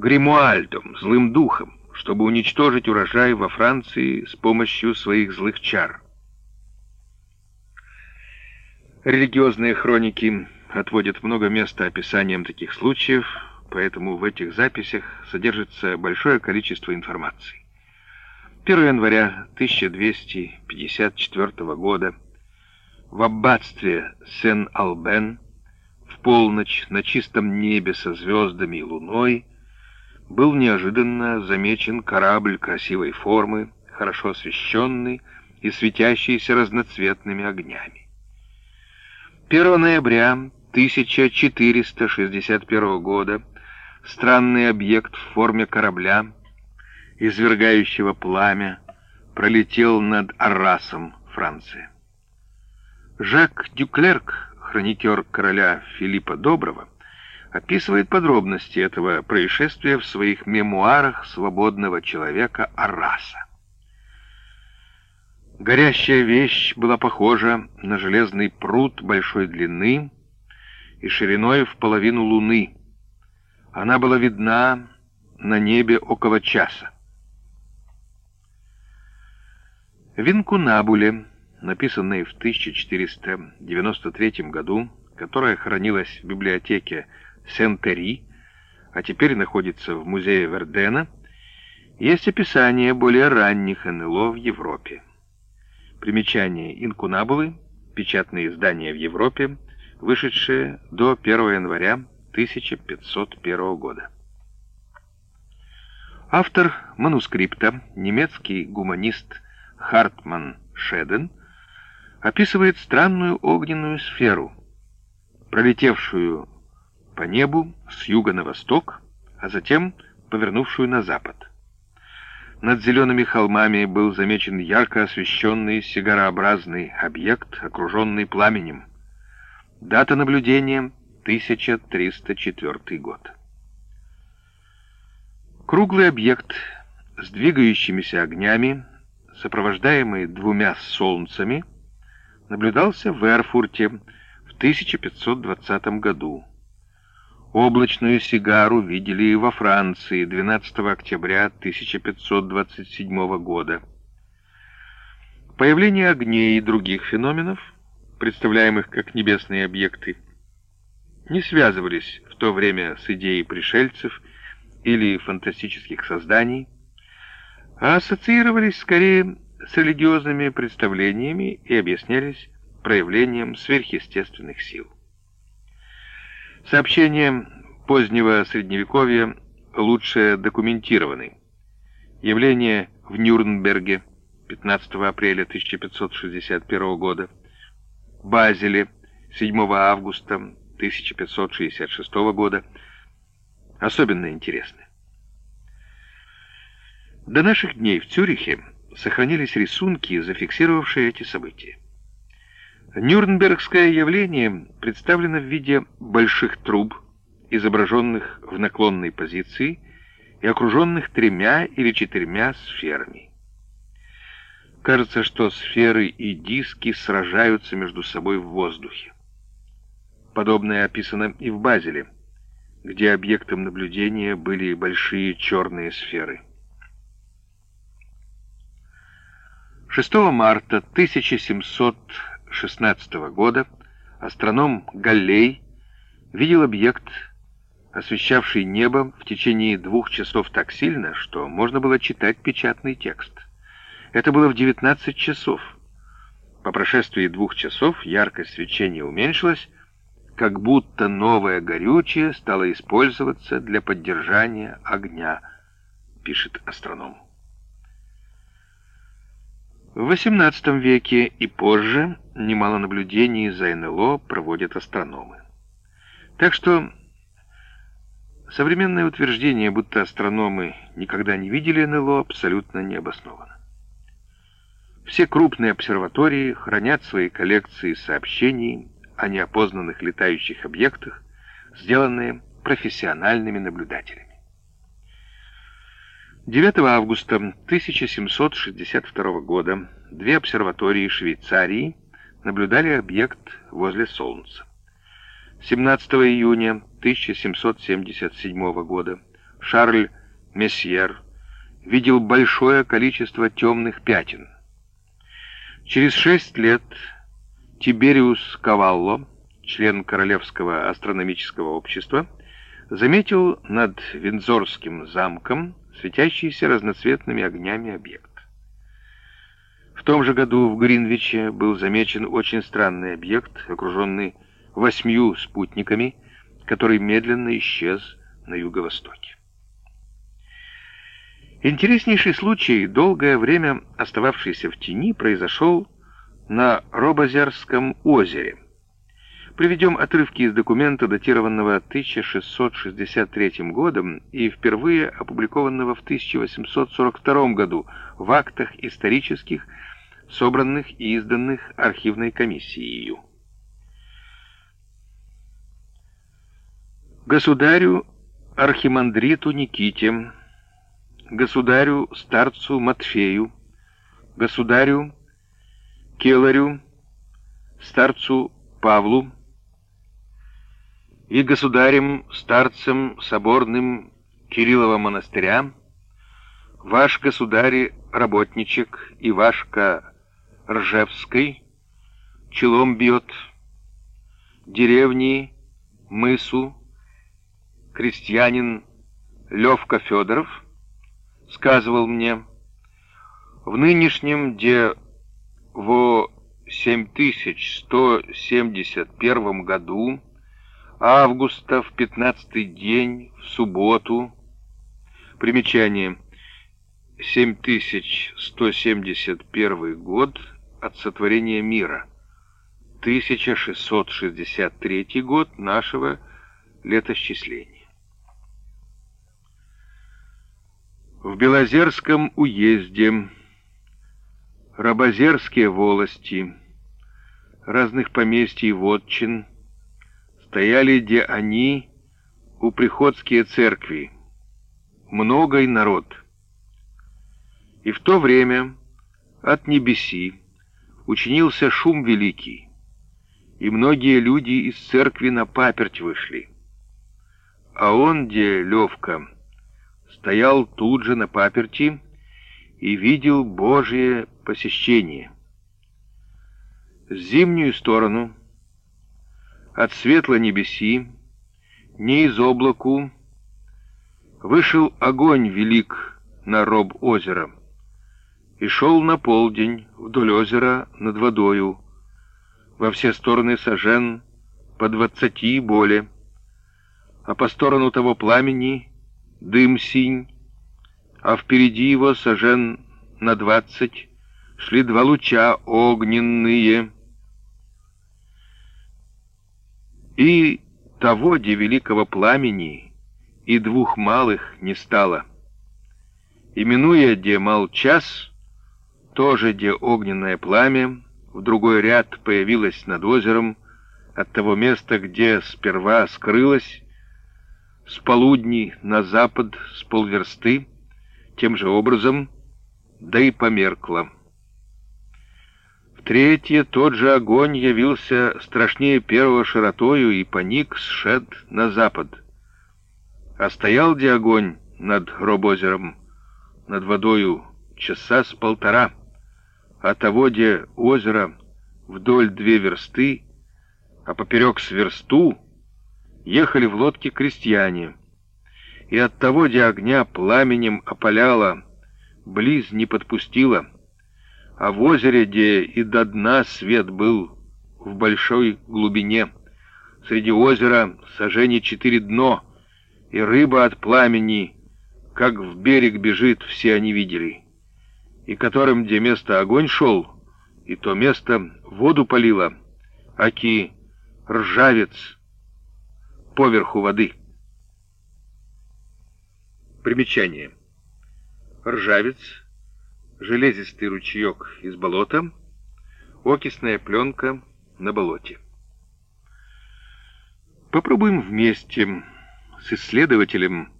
Гримуальдом, злым духом, чтобы уничтожить урожай во Франции с помощью своих злых чар. Религиозные хроники отводят много места описаниям таких случаев, поэтому в этих записях содержится большое количество информации. 1 января 1254 года в аббатстве Сен-Албен в полночь на чистом небе со звездами и луной был неожиданно замечен корабль красивой формы, хорошо освещенный и светящийся разноцветными огнями. 1 ноября 1461 года странный объект в форме корабля, извергающего пламя, пролетел над Аррасом, Франция. Жак Дюклерк, хроникер короля Филиппа Доброго, описывает подробности этого происшествия в своих мемуарах свободного человека Арраса. Горящая вещь была похожа на железный пруд большой длины и шириной в половину луны. Она была видна на небе около часа. В Инкунабуле, написанной в 1493 году, которая хранилась в библиотеке Сен-Тери, а теперь находится в музее Вердена, есть описание более ранних НЛО в Европе. Примечание инкунабулы, печатные издания в Европе, вышедшие до 1 января 1501 года. Автор манускрипта, немецкий гуманист Хартман Шеден, описывает странную огненную сферу, пролетевшую по небу с юга на восток, а затем повернувшую на запад. Над зелеными холмами был замечен ярко освещенный сигарообразный объект, окруженный пламенем. Дата наблюдения — 1304 год. Круглый объект с двигающимися огнями, сопровождаемый двумя солнцами, наблюдался в Эрфурте в 1520 году. Облачную сигару видели и во Франции 12 октября 1527 года. Появление огней и других феноменов, представляемых как небесные объекты, не связывались в то время с идеей пришельцев или фантастических созданий, а ассоциировались скорее с религиозными представлениями и объяснялись проявлением сверхъестественных сил. Сообщения позднего Средневековья лучше документированы. Явление в Нюрнберге 15 апреля 1561 года, Базеле 7 августа 1566 года особенно интересны. До наших дней в Цюрихе сохранились рисунки, зафиксировавшие эти события. Нюрнбергское явление представлено в виде больших труб, изображенных в наклонной позиции и окруженных тремя или четырьмя сферами. Кажется, что сферы и диски сражаются между собой в воздухе. Подобное описано и в Базеле, где объектом наблюдения были большие черные сферы. 6 марта 1700 16 года астроном Галлей видел объект, освещавший небо в течение двух часов так сильно, что можно было читать печатный текст. Это было в 19 часов. По прошествии двух часов яркость свечения уменьшилась, как будто новое горючее стало использоваться для поддержания огня, пишет астроном. В XVIII веке и позже немало наблюдений за НЛО проводят астрономы. Так что современное утверждение, будто астрономы никогда не видели НЛО, абсолютно не обосновано. Все крупные обсерватории хранят свои коллекции сообщений о неопознанных летающих объектах, сделанные профессиональными наблюдателями. 9 августа 1762 года две обсерватории Швейцарии наблюдали объект возле Солнца. 17 июня 1777 года Шарль Месьер видел большое количество темных пятен. Через шесть лет Тибериус Кавалло, член Королевского астрономического общества, заметил над Виндзорским замком светящийся разноцветными огнями объект. В том же году в Гринвиче был замечен очень странный объект, окруженный восьмью спутниками, который медленно исчез на юго-востоке. Интереснейший случай, долгое время остававшийся в тени, произошел на Робозерском озере. Приведем отрывки из документа, датированного 1663 годом и впервые опубликованного в 1842 году в актах исторических, собранных и изданных архивной комиссией. Государю Архимандриту Никите, государю старцу Матфею, государю Келарю, старцу Павлу и государем старцем соборным Кириллова монастыря, ваш государь работничек Ивашка Ржевской челом бьет, деревни, мысу, крестьянин Левка Федоров сказывал мне, в нынешнем де во 7171 году августа в 15 день в субботу. Примечание. 7171 год от сотворения мира. 1663 год нашего летосчисления. В Белозерском уезде. Рабозерские волости. Разных поместий вотчин стояли, где они, у приходские церкви, многой народ. И в то время от небеси учинился шум великий, и многие люди из церкви на паперть вышли. А он, где Левка, стоял тут же на паперти и видел Божие посещение. С зимнюю сторону, от светло небеси, не из облаку, вышел огонь велик на роб озера и шел на полдень вдоль озера над водою, во все стороны сожен по двадцати и более, а по сторону того пламени дым синь, а впереди его сожен на двадцать шли два луча огненные. И того, где великого пламени, и двух малых не стало. Именуя, где мал час, тоже, где огненное пламя, в другой ряд появилось над озером, от того места, где сперва скрылось, с полудни на запад с полверсты, тем же образом, да и померкло. Третье тот же огонь явился страшнее первого широтою и поник сшед на запад. А стоял где огонь над робозером, над водою часа с полтора, а того, где озеро вдоль две версты, а поперек сверсту ехали в лодке крестьяне, и от того, где огня пламенем опаляло, близ не подпустила, а в озере, где и до дна свет был в большой глубине, среди озера сожжение четыре дно, и рыба от пламени, как в берег бежит, все они видели, и которым, где место огонь шел, и то место воду полило, аки ржавец, поверху воды. Примечание. Ржавец, железистый ручеек из болота, окисная пленка на болоте. Попробуем вместе с исследователем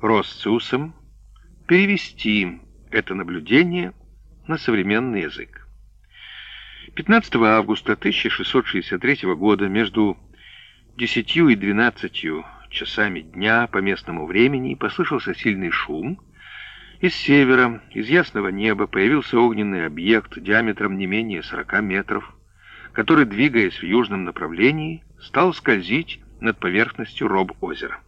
Росциусом перевести это наблюдение на современный язык. 15 августа 1663 года между десятью и двенадцатью часами дня по местному времени послышался сильный шум. Из севера, из ясного неба, появился огненный объект диаметром не менее 40 метров, который, двигаясь в южном направлении, стал скользить над поверхностью роб озера.